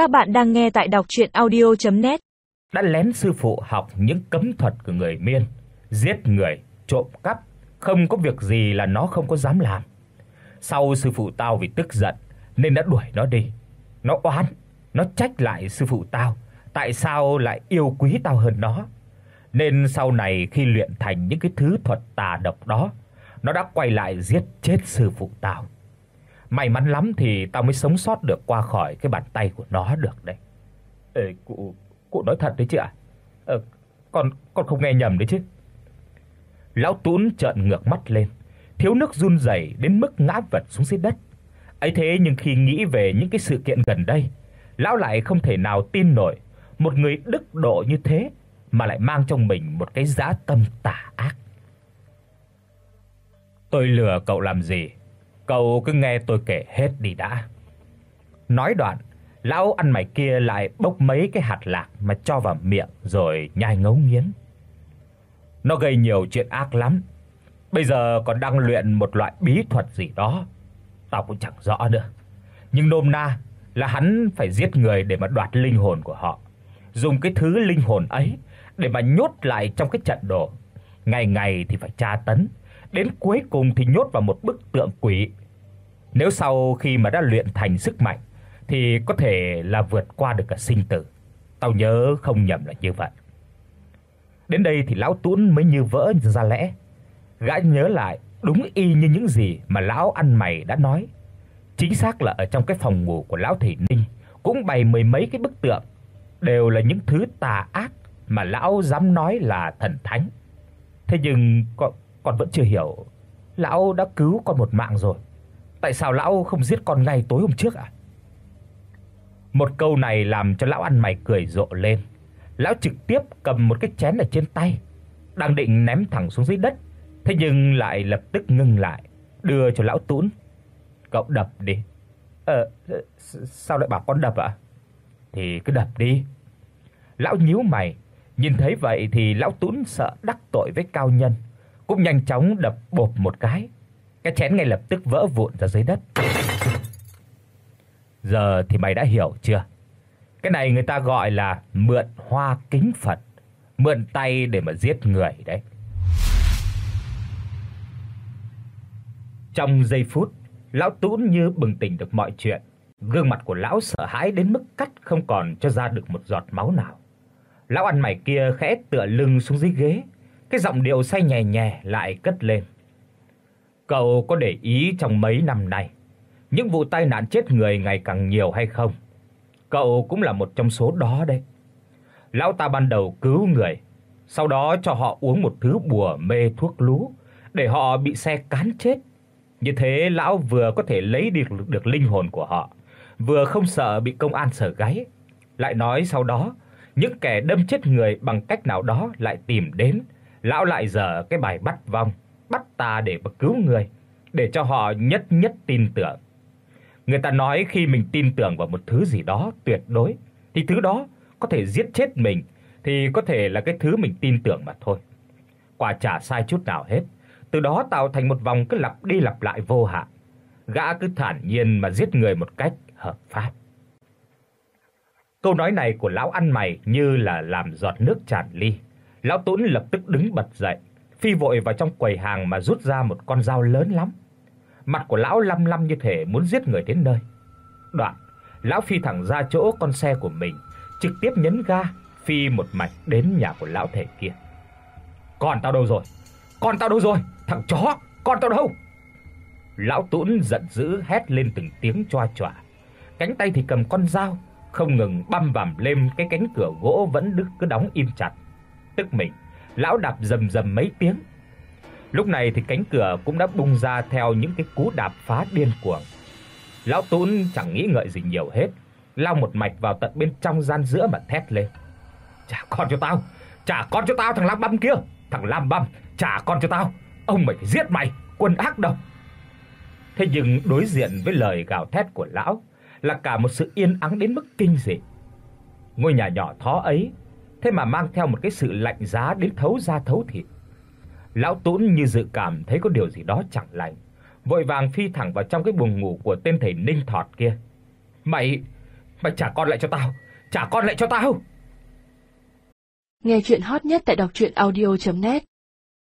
Các bạn đang nghe tại đọc audio net Đã lén sư phụ học những cấm thuật của người Miên, giết người, trộm cắp, không có việc gì là nó không có dám làm. Sau sư phụ tao vì tức giận nên đã đuổi nó đi. Nó oán, nó trách lại sư phụ tao, tại sao lại yêu quý tao hơn nó. Nên sau này khi luyện thành những cái thứ thuật tà độc đó, nó đã quay lại giết chết sư phụ tao. May mắn lắm thì tao mới sống sót được qua khỏi cái bàn tay của nó được đấy. Ê cụ, cụ nói thật đấy chứ ạ? Ờ con con không nghe nhầm đấy chứ. Lão Tún trợn ngược mắt lên, thiếu nước run rẩy đến mức ngã vật xuống dưới đất. Ấy thế nhưng khi nghĩ về những cái sự kiện gần đây, lão lại không thể nào tin nổi một người đức độ như thế mà lại mang trong mình một cái giá tâm tà ác. Tôi lừa cậu làm gì? Cậu cứ nghe tôi kể hết đi đã. Nói đoạn, lão ăn mày kia lại bốc mấy cái hạt lạc mà cho vào miệng rồi nhai ngấu nghiến. Nó gây nhiều chuyện ác lắm. Bây giờ còn đang luyện một loại bí thuật gì đó, tao cũng chẳng rõ nữa. Nhưng nôm na là hắn phải giết người để mà đoạt linh hồn của họ. Dùng cái thứ linh hồn ấy để mà nhốt lại trong cái trận đồ. Ngày ngày thì phải tra tấn, đến cuối cùng thì nhốt vào một bức tượng quỷ. Nếu sau khi mà đã luyện thành sức mạnh thì có thể là vượt qua được cả sinh tử. Tao nhớ không nhầm là như vậy. Đến đây thì lão Tuấn mới như vỡ ra lẽ. Gã nhớ lại đúng y như những gì mà lão ăn mày đã nói. Chính xác là ở trong cái phòng ngủ của lão thể Ninh cũng bày mười mấy cái bức tượng, đều là những thứ tà ác mà lão dám nói là thần thánh. Thế nhưng con con vẫn chưa hiểu, lão đã cứu con một mạng rồi. Tại sao lão không giết con ngay tối hôm trước ạ? À? Một câu này làm cho lão ăn mày cười rộ lên. Lão trực tiếp cầm một cái chén ở trên tay, đang định ném thẳng xuống dưới đất, thế nhưng lại lập tức ngưng lại, đưa cho lão Tún. "Cậu đập đi." "Ờ, ờ sao lại bảo con đập ạ?" "Thì cứ đập đi." Lão nhíu mày, nhìn thấy vậy thì lão Tún sợ đắc tội với cao nhân, cũng nhanh chóng đập bộp một cái. Cái chén ngay lập tức vỡ vụn ra dưới đất. Giờ thì mày đã hiểu chưa? Cái này người ta gọi là mượn hoa kính Phật, mượn tay để mà giết người đấy. Trong giây phút, lão Tún như bừng tỉnh được mọi chuyện, gương mặt của lão sợ hãi đến mức cắt không còn cho ra được một giọt máu nào. Lão ăn mày kia khẽ tựa lưng xuống dưới ghế, cái giọng điệu say nhè nhè lại cất lên. Cậu có để ý trong mấy năm nay, những vụ tai nạn chết người ngày càng nhiều hay không? Cậu cũng là một trong số đó đấy. Lão ta ban đầu cứu người, sau đó cho họ uống một thứ bùa mê thuốc lú để họ bị xe cán chết. Như thế lão vừa có thể lấy được được linh hồn của họ, vừa không sợ bị công an sở gáy. Lại nói sau đó, những kẻ đâm chết người bằng cách nào đó lại tìm đến, lão lại dở cái bài bắt vong, bắt ta để mà cứu người, để cho họ nhất nhất tin tưởng. Người ta nói khi mình tin tưởng vào một thứ gì đó tuyệt đối thì thứ đó có thể giết chết mình thì có thể là cái thứ mình tin tưởng mà thôi. Quả chả sai chút nào hết. Từ đó tạo thành một vòng cứ lặp đi lặp lại vô hạn. Gã cứ thản nhiên mà giết người một cách hợp pháp. Câu nói này của lão ăn mày như là làm giọt nước tràn ly. Lão tốn lập tức đứng bật dậy, phi vội vào trong quầy hàng mà rút ra một con dao lớn lắm. Mặt của lão lăm lăm như thể muốn giết người đến nơi. Đoạn, lão phi thẳng ra chỗ con xe của mình, trực tiếp nhấn ga phi một mạch đến nhà của lão thể kia. "Con tao đâu rồi? Con tao đâu rồi? Thằng chó, con tao đâu?" Lão Tuấn giận dữ hét lên từng tiếng choa choa. Cánh tay thì cầm con dao, không ngừng băm vằm lên cái cánh cửa gỗ vẫn đứt cứ đóng im chặt. Tức mình, lão đạp rầm rầm mấy tiếng. Lúc này thì cánh cửa cũng đã bung ra theo những cái cú đạp phá điên cuồng. Lão Tún chẳng nghĩ ngợi gì nhiều hết, lao một mạch vào tận bên trong gian giữa mà thét lên. "Trả con cho tao, trả con cho tao thằng Lam Băm kia, thằng Lam Băm, trả con cho tao, ông mày phải giết mày, quân ác độc." Thế nhưng đối diện với lời gào thét của lão là cả một sự yên ắng đến mức kinh dị. Ngôi nhà nhỏ thó ấy thế mà mang theo một cái sự lạnh giá đến thấu da thấu thịt. Lão Tốn như dự cảm thấy có điều gì đó chẳng lành, vội vàng phi thẳng vào trong cái buồng ngủ của tên thầy Ninh Thọt kia. "Mày, Mày trả con lại cho tao, trả con lại cho tao. Nghe chuyện hot nhất tại đọc audio net